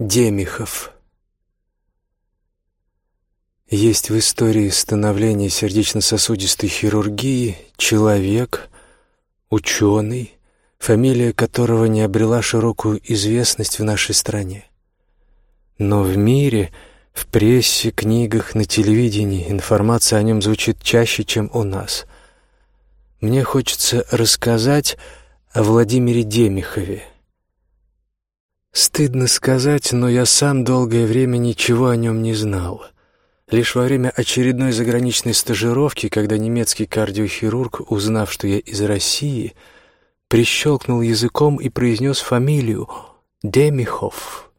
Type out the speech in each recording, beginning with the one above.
Демихов Есть в истории становления сердечно-сосудистой хирургии человек, ученый, фамилия которого не обрела широкую известность в нашей стране. Но в мире, в прессе, книгах, на телевидении информация о нем звучит чаще, чем у нас. Мне хочется рассказать о Владимире Демихове, Стыдно сказать, но я сам долгое время ничего о нем не знал. Лишь во время очередной заграничной стажировки, когда немецкий кардиохирург, узнав, что я из России, прищелкнул языком и произнес фамилию Демихов.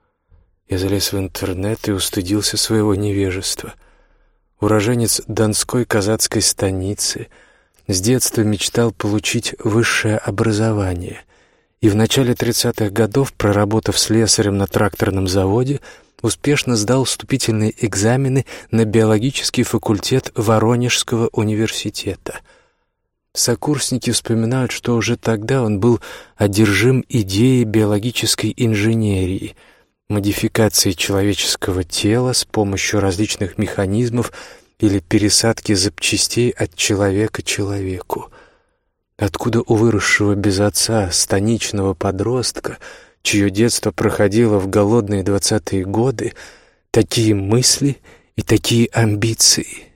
Я залез в интернет и устыдился своего невежества. Уроженец Донской казацкой станицы, с детства мечтал получить высшее образование — и в начале 30-х годов, проработав слесарем на тракторном заводе, успешно сдал вступительные экзамены на биологический факультет Воронежского университета. Сокурсники вспоминают, что уже тогда он был одержим идеей биологической инженерии, модификации человеческого тела с помощью различных механизмов или пересадки запчастей от человека человеку. Откуда у выросшего без отца станичного подростка, чье детство проходило в голодные двадцатые годы, такие мысли и такие амбиции?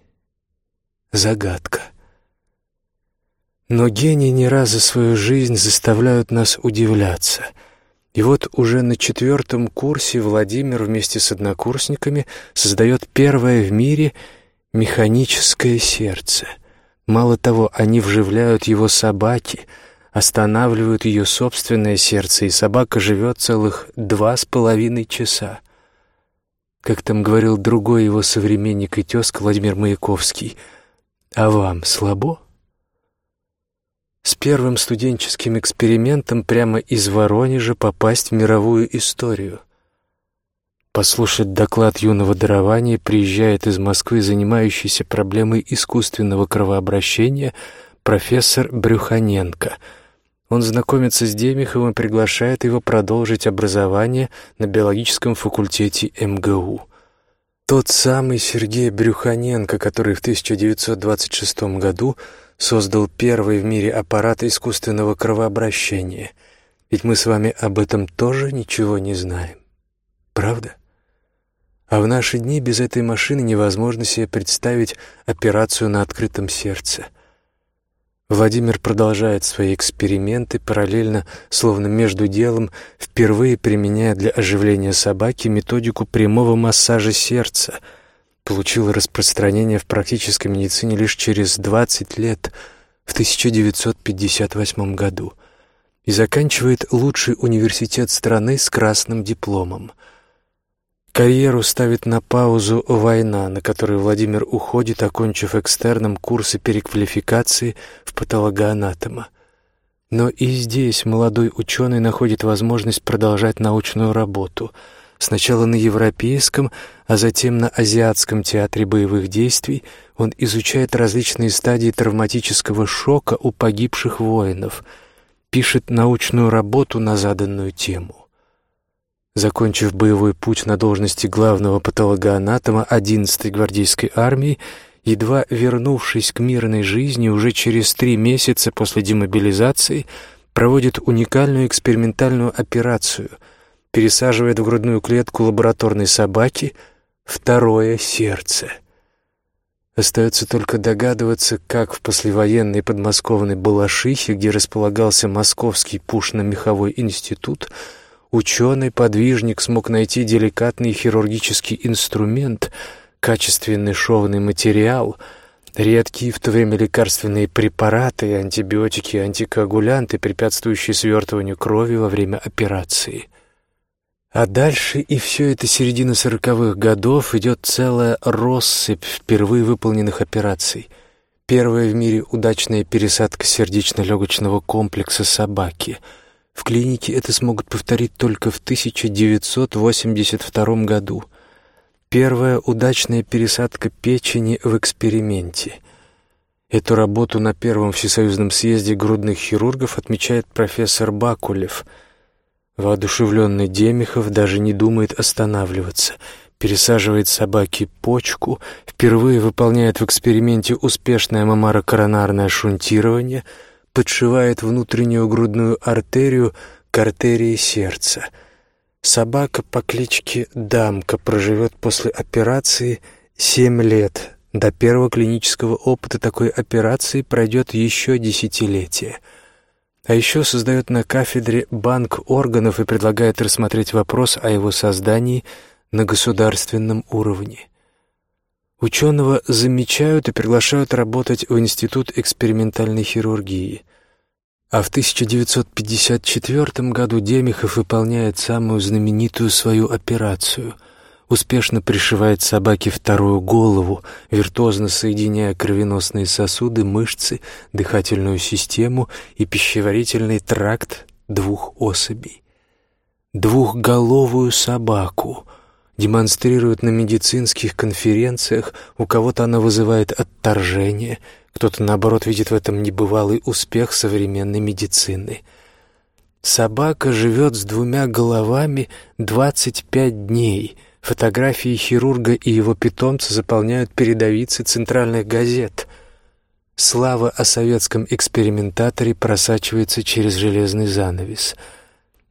Загадка. Но гении не раз за свою жизнь заставляют нас удивляться. И вот уже на четвертом курсе Владимир вместе с однокурсниками создает первое в мире механическое сердце — Мало того, они вживляют его собаке, останавливают ее собственное сердце, и собака живет целых два с половиной часа. Как там говорил другой его современник и тезка Владимир Маяковский, «А вам слабо?» С первым студенческим экспериментом прямо из Воронежа попасть в мировую историю. Послушать доклад юного дарования приезжает из Москвы занимающийся проблемой искусственного кровообращения профессор Брюханенко. Он знакомится с Демиховым и приглашает его продолжить образование на биологическом факультете МГУ. Тот самый Сергей Брюханенко, который в 1926 году создал первый в мире аппарат искусственного кровообращения. Ведь мы с вами об этом тоже ничего не знаем. Правда? А в наши дни без этой машины невозможно себе представить операцию на открытом сердце. Владимир продолжает свои эксперименты, параллельно, словно между делом, впервые применяя для оживления собаки методику прямого массажа сердца. Получил распространение в практической медицине лишь через 20 лет, в 1958 году, и заканчивает лучший университет страны с красным дипломом — Карьеру ставит на паузу война, на которую Владимир уходит, окончив экстерном курсы переквалификации в патологоанатома. Но и здесь молодой ученый находит возможность продолжать научную работу. Сначала на Европейском, а затем на Азиатском театре боевых действий он изучает различные стадии травматического шока у погибших воинов, пишет научную работу на заданную тему. Закончив боевой путь на должности главного патологоанатома 11-й гвардейской армии, едва вернувшись к мирной жизни уже через три месяца после демобилизации, проводит уникальную экспериментальную операцию, пересаживает в грудную клетку лабораторной собаки второе сердце. Остается только догадываться, как в послевоенной подмосковной Балашихе, где располагался Московский пушно-меховой институт, Ученый-подвижник смог найти деликатный хирургический инструмент, качественный шовный материал, редкие в то время лекарственные препараты, антибиотики, антикоагулянты, препятствующие свертыванию крови во время операции. А дальше и все это середина сороковых годов идет целая россыпь впервые выполненных операций. Первая в мире удачная пересадка сердечно-легочного комплекса собаки — в клинике это смогут повторить только в 1982 году. Первая удачная пересадка печени в эксперименте. Эту работу на Первом Всесоюзном съезде грудных хирургов отмечает профессор Бакулев. Воодушевленный Демихов даже не думает останавливаться, пересаживает собаке почку, впервые выполняет в эксперименте успешное мамаро-коронарное шунтирование, подшивает внутреннюю грудную артерию к артерии сердца. Собака по кличке Дамка проживет после операции семь лет. До первого клинического опыта такой операции пройдет еще десятилетие — а еще создает на кафедре банк органов и предлагает рассмотреть вопрос о его создании на государственном уровне. Ученого замечают и приглашают работать в Институт экспериментальной хирургии. А в 1954 году Демихов выполняет самую знаменитую свою операцию — успешно пришивает собаке вторую голову, виртуозно соединяя кровеносные сосуды, мышцы, дыхательную систему и пищеварительный тракт двух особей. Двухголовую собаку демонстрируют на медицинских конференциях, у кого-то она вызывает отторжение, кто-то, наоборот, видит в этом небывалый успех современной медицины. Собака живет с двумя головами 25 дней — Фотографии хирурга и его питомца заполняют передовицы центральных газет. Слава о советском экспериментаторе просачивается через железный занавес.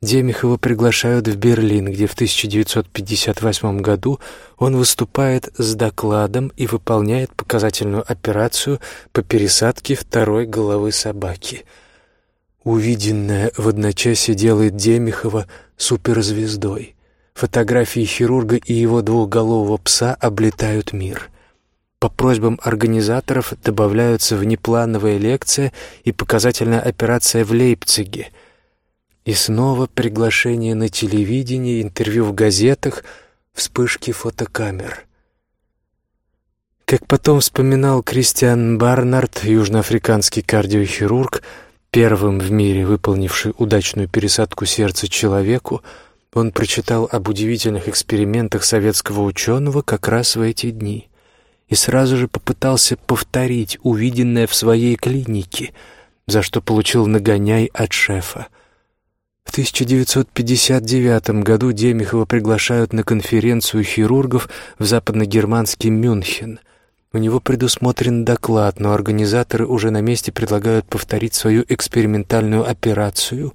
Демихова приглашают в Берлин, где в 1958 году он выступает с докладом и выполняет показательную операцию по пересадке второй головы собаки. Увиденное в одночасье делает Демихова суперзвездой. Фотографии хирурга и его двухголового пса облетают мир. По просьбам организаторов добавляются внеплановая лекция и показательная операция в Лейпциге. И снова приглашение на телевидении, интервью в газетах, вспышки фотокамер. Как потом вспоминал Кристиан Барнард, южноафриканский кардиохирург, первым в мире выполнивший удачную пересадку сердца человеку, он прочитал об удивительных экспериментах советского ученого как раз в эти дни и сразу же попытался повторить увиденное в своей клинике, за что получил нагоняй от шефа. В 1959 году Демихова приглашают на конференцию хирургов в западногерманский Мюнхен. У него предусмотрен доклад, но организаторы уже на месте предлагают повторить свою экспериментальную операцию.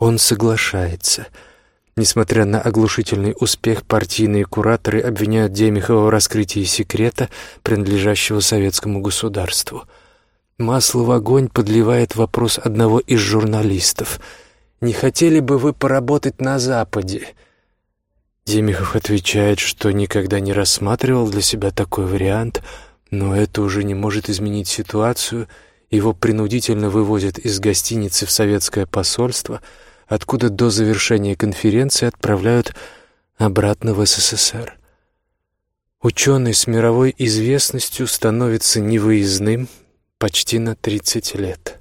Он соглашается — Несмотря на оглушительный успех, партийные кураторы обвиняют Демихова в раскрытии секрета, принадлежащего советскому государству. Масло в огонь подливает вопрос одного из журналистов. «Не хотели бы вы поработать на Западе?» Демихов отвечает, что никогда не рассматривал для себя такой вариант, но это уже не может изменить ситуацию. Его принудительно вывозят из гостиницы в советское посольство — откуда до завершения конференции отправляют обратно в СССР. Ученый с мировой известностью становится невыездным почти на 30 лет.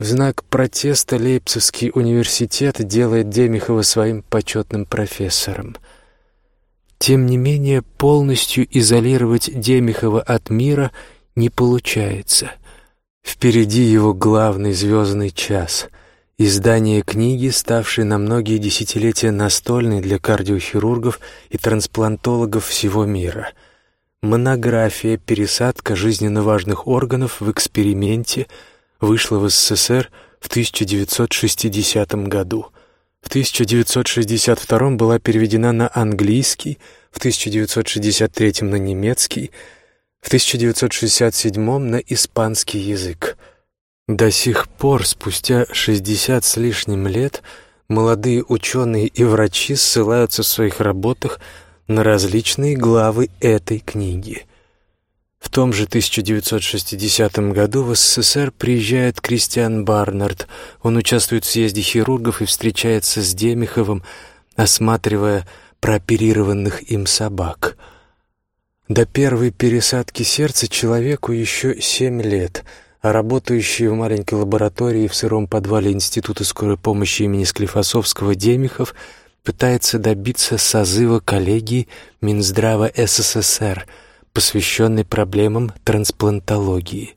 В знак протеста Лейпцигский университет делает Демихова своим почетным профессором. Тем не менее, полностью изолировать Демихова от мира не получается. Впереди его главный звездный час — Издание книги, ставшей на многие десятилетия настольной для кардиохирургов и трансплантологов всего мира. Монография «Пересадка жизненно важных органов в эксперименте» вышла в СССР в 1960 году. В 1962 была переведена на английский, в 1963 на немецкий, в 1967 на испанский язык. До сих пор, спустя шестьдесят с лишним лет, молодые ученые и врачи ссылаются в своих работах на различные главы этой книги. В том же 1960 году в СССР приезжает Кристиан Барнард. Он участвует в съезде хирургов и встречается с Демиховым, осматривая прооперированных им собак. До первой пересадки сердца человеку еще семь лет — а работающий в маленькой лаборатории в сыром подвале Института скорой помощи имени Склифосовского Демихов пытается добиться созыва коллегии Минздрава СССР, посвященной проблемам трансплантологии.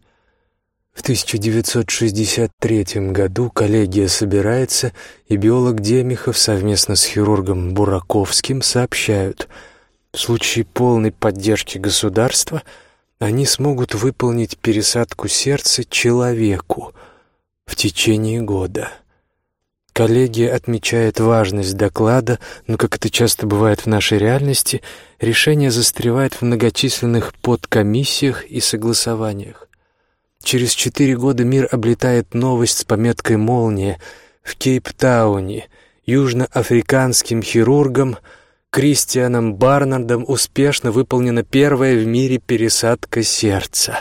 В 1963 году коллегия собирается, и биолог Демихов совместно с хирургом Бураковским сообщают, в случае полной поддержки государства они смогут выполнить пересадку сердца человеку в течение года. Коллегия отмечает важность доклада, но, как это часто бывает в нашей реальности, решение застревает в многочисленных подкомиссиях и согласованиях. Через четыре года мир облетает новость с пометкой «Молния» в Кейптауне. Южноафриканским хирургом Кристианом Барнардом успешно выполнена первая в мире пересадка сердца.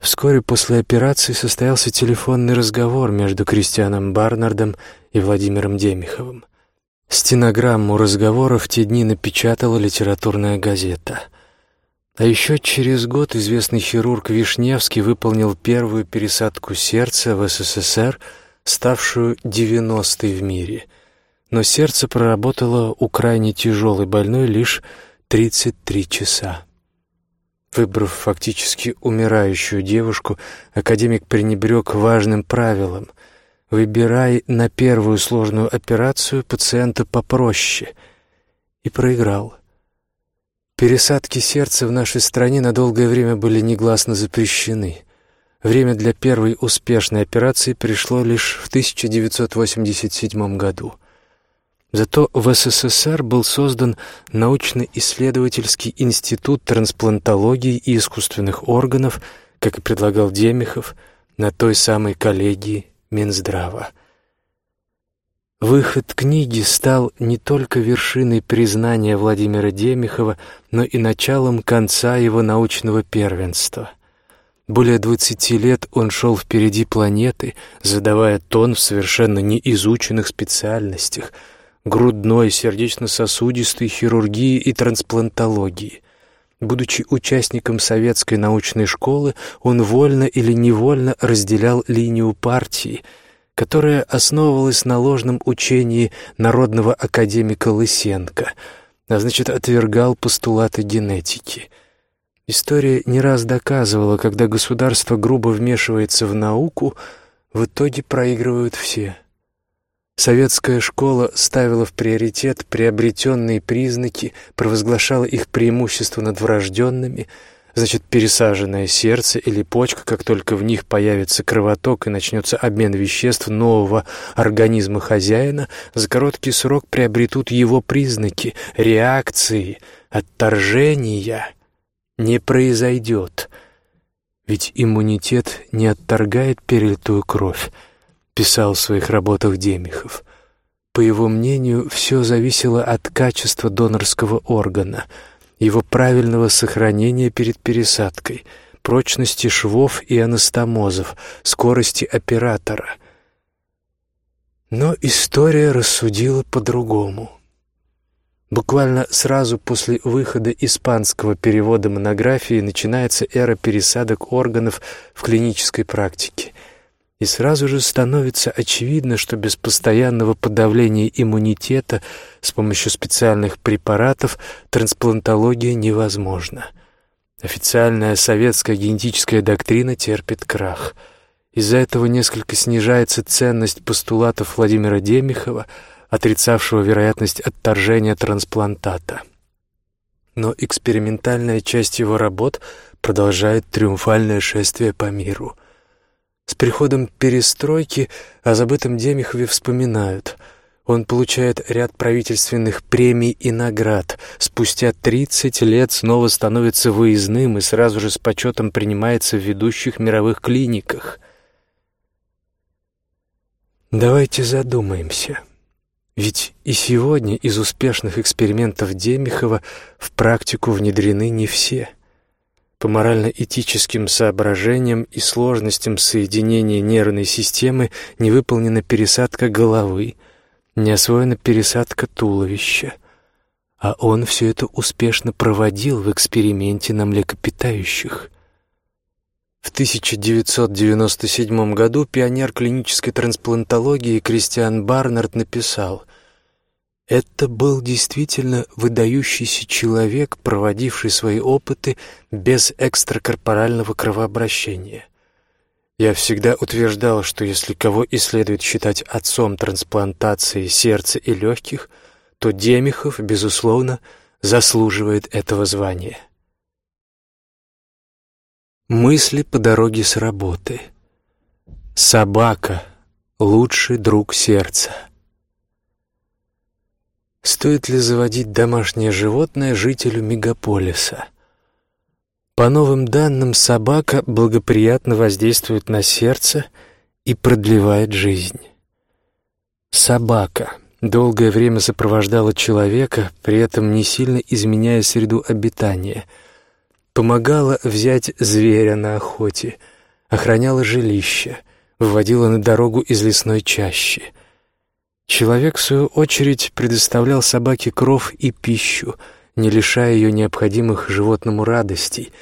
Вскоре после операции состоялся телефонный разговор между Кристианом Барнардом и Владимиром Демиховым. Стенограмму разговора в те дни напечатала литературная газета — а еще через год известный хирург Вишневский выполнил первую пересадку сердца в СССР, ставшую 90-й в мире. Но сердце проработало у крайне тяжелой больной лишь 33 часа. Выбрав фактически умирающую девушку, академик пренебрег важным правилом — выбирай на первую сложную операцию пациента попроще. И проиграл. Пересадки сердца в нашей стране на долгое время были негласно запрещены. Время для первой успешной операции пришло лишь в 1987 году. Зато в СССР был создан научно-исследовательский институт трансплантологии и искусственных органов, как и предлагал Демихов, на той самой коллегии Минздрава. Выход книги стал не только вершиной признания Владимира Демихова, но и началом конца его научного первенства. Более двадцати лет он шел впереди планеты, задавая тон в совершенно неизученных специальностях — грудной, сердечно-сосудистой хирургии и трансплантологии. Будучи участником советской научной школы, он вольно или невольно разделял линию партии — которая основывалась на ложном учении народного академика Лысенко, а значит, отвергал постулаты генетики. История не раз доказывала, когда государство грубо вмешивается в науку, в итоге проигрывают все. Советская школа ставила в приоритет приобретенные признаки, провозглашала их преимущество над врожденными – Значит, пересаженное сердце или почка, как только в них появится кровоток и начнется обмен веществ нового организма хозяина, за короткий срок приобретут его признаки, реакции, отторжения. Не произойдет. Ведь иммунитет не отторгает перелитую кровь, писал в своих работах Демихов. По его мнению, все зависело от качества донорского органа — его правильного сохранения перед пересадкой, прочности швов и анастомозов, скорости оператора. Но история рассудила по-другому. Буквально сразу после выхода испанского перевода монографии начинается эра пересадок органов в клинической практике – и сразу же становится очевидно, что без постоянного подавления иммунитета с помощью специальных препаратов трансплантология невозможна. Официальная советская генетическая доктрина терпит крах. Из-за этого несколько снижается ценность постулатов Владимира Демихова, отрицавшего вероятность отторжения трансплантата. Но экспериментальная часть его работ продолжает триумфальное шествие по миру — с приходом перестройки о забытом Демихове вспоминают. Он получает ряд правительственных премий и наград. Спустя 30 лет снова становится выездным и сразу же с почетом принимается в ведущих мировых клиниках. Давайте задумаемся. Ведь и сегодня из успешных экспериментов Демихова в практику внедрены не все – по морально-этическим соображениям и сложностям соединения нервной системы не выполнена пересадка головы, не освоена пересадка туловища. А он все это успешно проводил в эксперименте на млекопитающих. В 1997 году пионер клинической трансплантологии Кристиан Барнард написал Это был действительно выдающийся человек, проводивший свои опыты без экстракорпорального кровообращения. Я всегда утверждал, что если кого и следует считать отцом трансплантации сердца и легких, то Демихов, безусловно, заслуживает этого звания. Мысли по дороге с работы. Собака — лучший друг сердца. Стоит ли заводить домашнее животное жителю мегаполиса? По новым данным, собака благоприятно воздействует на сердце и продлевает жизнь. Собака долгое время сопровождала человека, при этом не сильно изменяя среду обитания. Помогала взять зверя на охоте, охраняла жилище, выводила на дорогу из лесной чащи — Человек, в свою очередь, предоставлял собаке кров и пищу, не лишая ее необходимых животному радостей,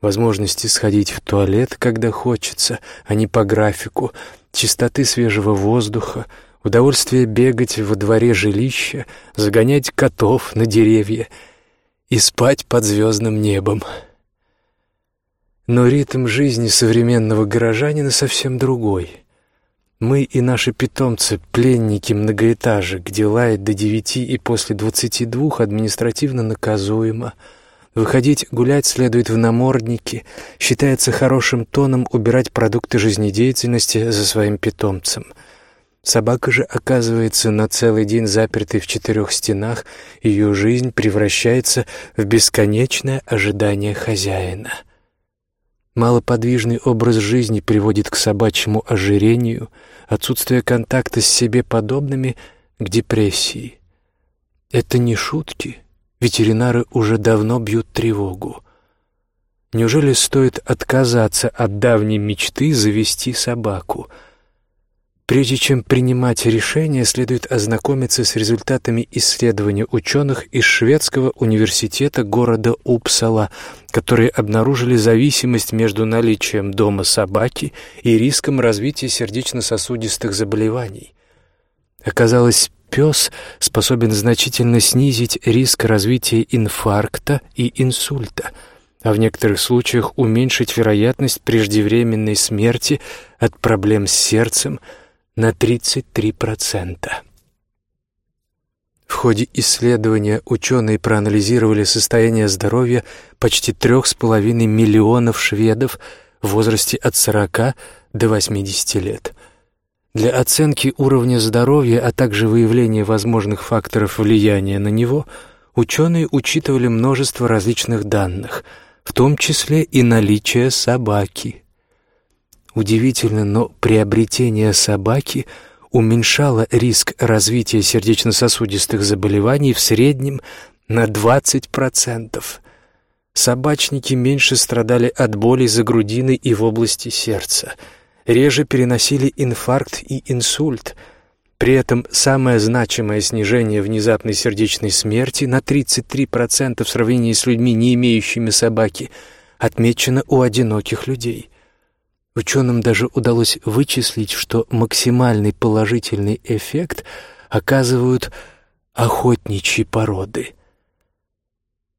возможности сходить в туалет, когда хочется, а не по графику, чистоты свежего воздуха, удовольствие бегать во дворе жилища, загонять котов на деревья и спать под звездным небом. Но ритм жизни современного горожанина совсем другой — мы и наши питомцы — пленники многоэтажек, где лает до девяти и после двадцати двух административно наказуемо. Выходить гулять следует в наморднике. Считается хорошим тоном убирать продукты жизнедеятельности за своим питомцем. Собака же оказывается на целый день запертой в четырех стенах, ее жизнь превращается в бесконечное ожидание хозяина. Малоподвижный образ жизни приводит к собачьему ожирению, отсутствие контакта с себе подобными — к депрессии. Это не шутки. Ветеринары уже давно бьют тревогу. Неужели стоит отказаться от давней мечты завести собаку — Прежде чем принимать решение, следует ознакомиться с результатами исследования ученых из шведского университета города Упсала, которые обнаружили зависимость между наличием дома собаки и риском развития сердечно-сосудистых заболеваний. Оказалось, пес способен значительно снизить риск развития инфаркта и инсульта – а в некоторых случаях уменьшить вероятность преждевременной смерти от проблем с сердцем – на 33%. В ходе исследования ученые проанализировали состояние здоровья почти трех с половиной миллионов шведов в возрасте от 40 до 80 лет. Для оценки уровня здоровья, а также выявления возможных факторов влияния на него, ученые учитывали множество различных данных, в том числе и наличие собаки – Удивительно, но приобретение собаки уменьшало риск развития сердечно-сосудистых заболеваний в среднем на 20%. Собачники меньше страдали от болей за грудиной и в области сердца, реже переносили инфаркт и инсульт. При этом самое значимое снижение внезапной сердечной смерти на 33% в сравнении с людьми, не имеющими собаки, отмечено у одиноких людей – Ученым даже удалось вычислить, что максимальный положительный эффект оказывают охотничьи породы.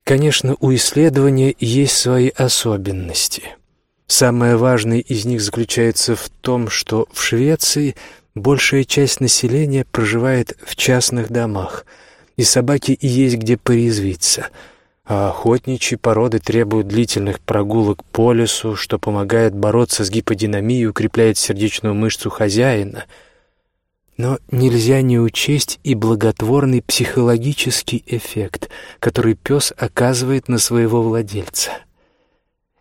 Конечно, у исследования есть свои особенности. Самое важное из них заключается в том, что в Швеции большая часть населения проживает в частных домах, и собаки есть где порезвиться – а охотничьи породы требуют длительных прогулок по лесу, что помогает бороться с гиподинамией и укрепляет сердечную мышцу хозяина. Но нельзя не учесть и благотворный психологический эффект, который пес оказывает на своего владельца.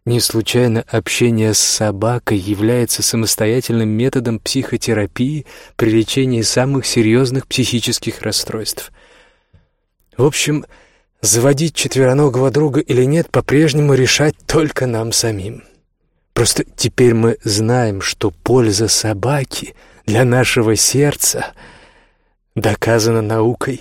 Не случайно общение с собакой является самостоятельным методом психотерапии при лечении самых серьезных психических расстройств. В общем, Заводить четвероногого друга или нет, по-прежнему решать только нам самим. Просто теперь мы знаем, что польза собаки для нашего сердца доказана наукой.